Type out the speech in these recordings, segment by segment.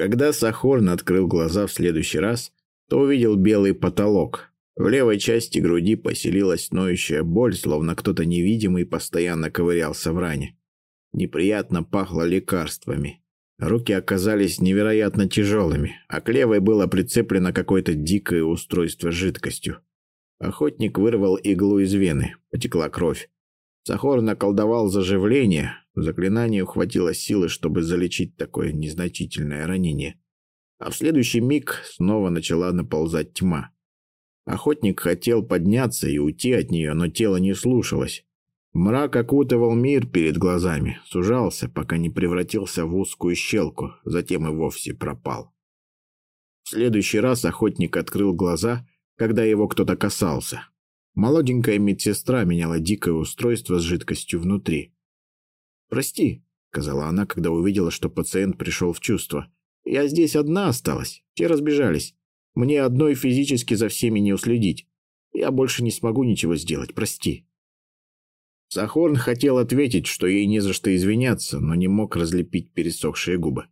Когда Сахорн открыл глаза в следующий раз, то увидел белый потолок. В левой части груди поселилась ноющая боль, словно кто-то невидимый постоянно ковырялся в ране. Неприятно пахло лекарствами. Руки оказались невероятно тяжелыми, а к левой было прицеплено какое-то дикое устройство с жидкостью. Охотник вырвал иглу из вены, потекла кровь. Сахор наколдовал заживление, заклинанию хватило силы, чтобы залечить такое незначительное ранение. А в следующий миг снова начала наползать тьма. Охотник хотел подняться и уйти от нее, но тело не слушалось. Мрак окутывал мир перед глазами, сужался, пока не превратился в узкую щелку, затем и вовсе пропал. В следующий раз охотник открыл глаза, когда его кто-то касался. Молоденькая медсестра меняла дикое устройство с жидкостью внутри. «Прости», — сказала она, когда увидела, что пациент пришел в чувство. «Я здесь одна осталась. Те разбежались. Мне одной физически за всеми не уследить. Я больше не смогу ничего сделать. Прости». Сахорн хотел ответить, что ей не за что извиняться, но не мог разлепить пересохшие губы.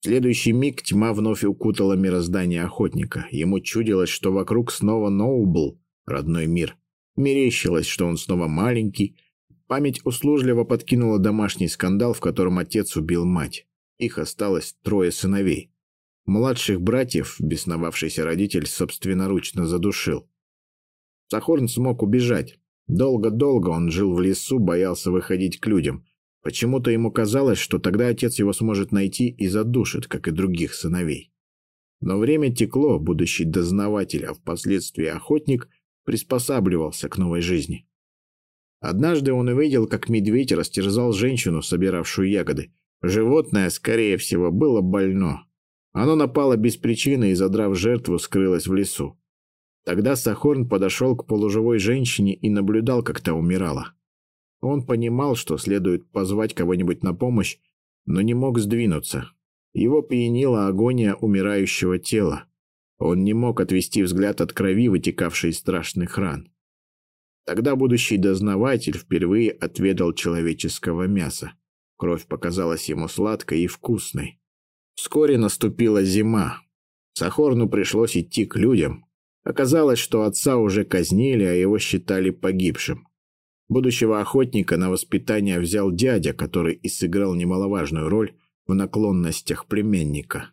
В следующий миг тьма вновь укутала мироздание охотника.Ему чудилось, что вокруг снова Ноубл, родной мир. Мерещилось, что он снова маленький. Память услужливо подкинула домашний скандал, в котором отец убил мать. Их осталось трое сыновей. Младших братьев бесновавшийся родитель собственноручно задушил. Сахорн смог убежать, Долго-долго он жил в лесу, боялся выходить к людям. Почему-то ему казалось, что тогда отец его сможет найти и задушит, как и других сыновей. Но время текло, будущий дознаватель, а впоследствии охотник, приспосабливался к новой жизни. Однажды он увидел, как медведь растерзал женщину, собиравшую ягоды. Животное, скорее всего, было больно. Оно напало без причины и, задрав жертву, скрылось в лесу. Тогда Сахорн подошел к полуживой женщине и наблюдал, как та умирала. Он понимал, что следует позвать кого-нибудь на помощь, но не мог сдвинуться. Его пьянила агония умирающего тела. Он не мог отвести взгляд от крови, вытекавшей из страшных ран. Тогда будущий дознаватель впервые отведал человеческого мяса. Кровь показалась ему сладкой и вкусной. Вскоре наступила зима. Сахорну пришлось идти к людям, Оказалось, что отца уже казнили, а его считали погибшим. Будущего охотника на воспитание взял дядя, который и сыграл немаловажную роль в наклонностях племенника.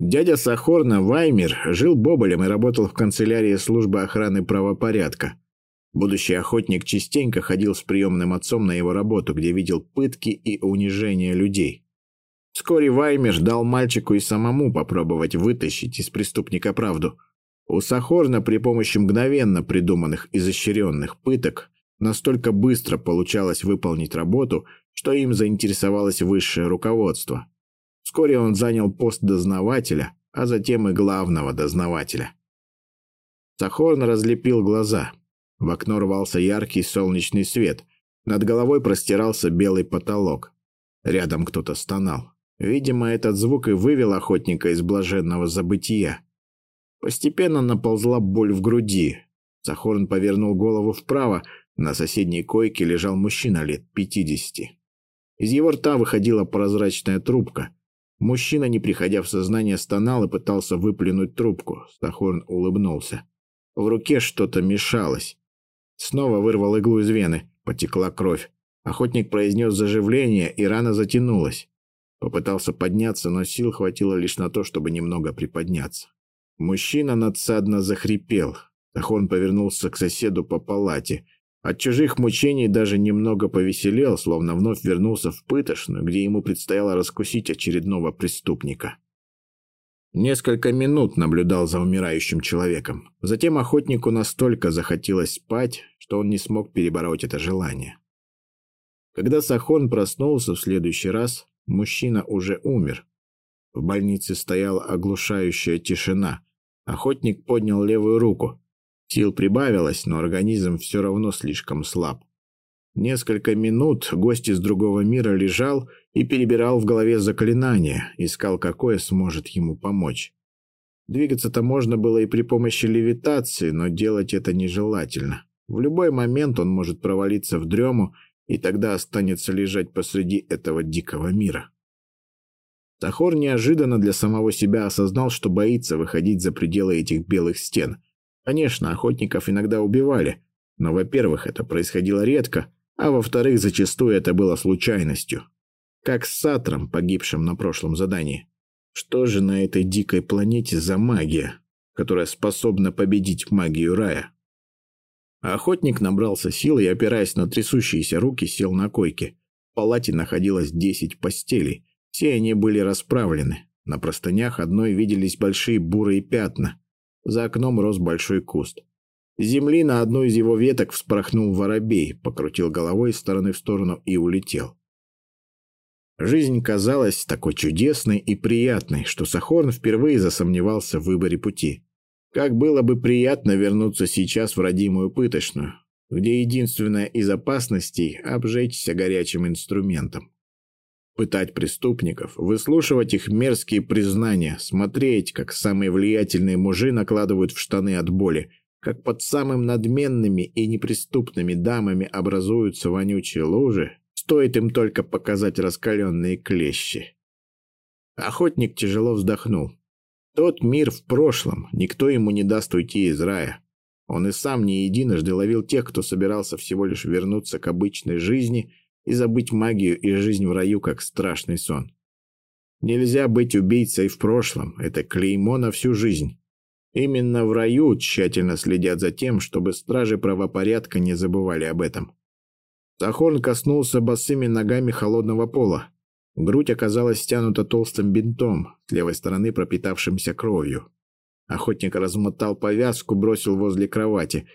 Дядя Сахорна, Ваймер, жил боболем и работал в канцелярии службы охраны правопорядка. Будущий охотник частенько ходил с приемным отцом на его работу, где видел пытки и унижение людей. Вскоре Ваймер дал мальчику и самому попробовать вытащить из преступника правду – у Сахорна при помощи мгновенно придуманных изощренных пыток настолько быстро получалось выполнить работу, что им заинтересовалось высшее руководство. Вскоре он занял пост дознавателя, а затем и главного дознавателя. Сахорн разлепил глаза. В окно рвался яркий солнечный свет. Над головой простирался белый потолок. Рядом кто-то стонал. Видимо, этот звук и вывел охотника из блаженного забытия. Постепенно наползла боль в груди. Сахорн повернул голову вправо. На соседней койке лежал мужчина лет пятидесяти. Из его рта выходила прозрачная трубка. Мужчина, не приходя в сознание, стонал и пытался выплюнуть трубку. Сахорн улыбнулся. В руке что-то мешалось. Снова вырвал иглу из вены. Потекла кровь. Охотник произнес заживление, и рана затянулась. Попытался подняться, но сил хватило лишь на то, чтобы немного приподняться. Мужчина надсадно захрипел. Тахон повернулся к соседу по палате. От чужих мучений даже немного повеселел, словно вновь вернулся в пытошную, где ему предстояло раскусить очередного преступника. Несколько минут наблюдал за умирающим человеком. Затем охотнику настолько захотелось спать, что он не смог перебороть это желание. Когда Сахон проснулся в следующий раз, мужчина уже умер. В больнице стояла оглушающая тишина – Охотник поднял левую руку. Сил прибавилось, но организм все равно слишком слаб. Несколько минут гость из другого мира лежал и перебирал в голове заклинания, искал, какое сможет ему помочь. Двигаться-то можно было и при помощи левитации, но делать это нежелательно. В любой момент он может провалиться в дрему, и тогда останется лежать посреди этого дикого мира. Тахор неожиданно для самого себя осознал, что боится выходить за пределы этих белых стен. Конечно, охотников иногда убивали, но, во-первых, это происходило редко, а во-вторых, зачастую это было случайностью. Как с Сатром, погибшим на прошлом задании. Что же на этой дикой планете за магия, которая способна победить магию рая? Охотник набрался сил и, опираясь на трясущиеся руки, сел на койке. В палате находилось десять постелей. Все они были расправлены. На простынях одной виделись большие бурые пятна. За окном рос большой куст. С земли на одну из его веток вспорхнул воробей, покрутил головой из стороны в сторону и улетел. Жизнь казалась такой чудесной и приятной, что Сахорн впервые засомневался в выборе пути. Как было бы приятно вернуться сейчас в родимую пыточную, где единственная из опасностей – обжечься горячим инструментом. Пытать преступников, выслушивать их мерзкие признания, смотреть, как самые влиятельные мужи накладывают в штаны от боли, как под самым надменными и неприступными дамами образуются вонючие лужи, стоит им только показать раскаленные клещи. Охотник тяжело вздохнул. Тот мир в прошлом, никто ему не даст уйти из рая. Он и сам не единожды ловил тех, кто собирался всего лишь вернуться к обычной жизни и забыть магию и жизнь в раю, как страшный сон. Нельзя быть убийцей в прошлом, это клеймо на всю жизнь. Именно в раю тщательно следят за тем, чтобы стражи правопорядка не забывали об этом. Сахорн коснулся босыми ногами холодного пола. Грудь оказалась стянута толстым бинтом, с левой стороны пропитавшимся кровью. Охотник размотал повязку, бросил возле кровати.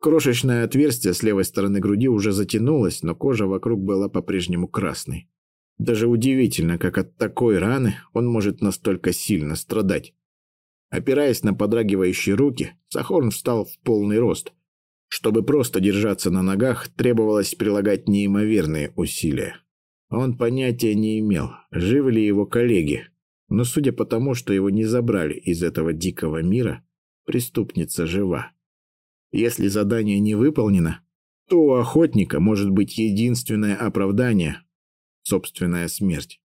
Крошечное отверстие с левой стороны груди уже затянулось, но кожа вокруг была по-прежнему красной. Даже удивительно, как от такой раны он может настолько сильно страдать. Опираясь на подрагивающие руки, Сахорн встал в полный рост. Чтобы просто держаться на ногах, требовалось прилагать неимоверные усилия. Он понятия не имел, живы ли его коллеги, но судя по тому, что его не забрали из этого дикого мира, преступница жива. Если задание не выполнено, то у охотника может быть единственное оправдание – собственная смерть.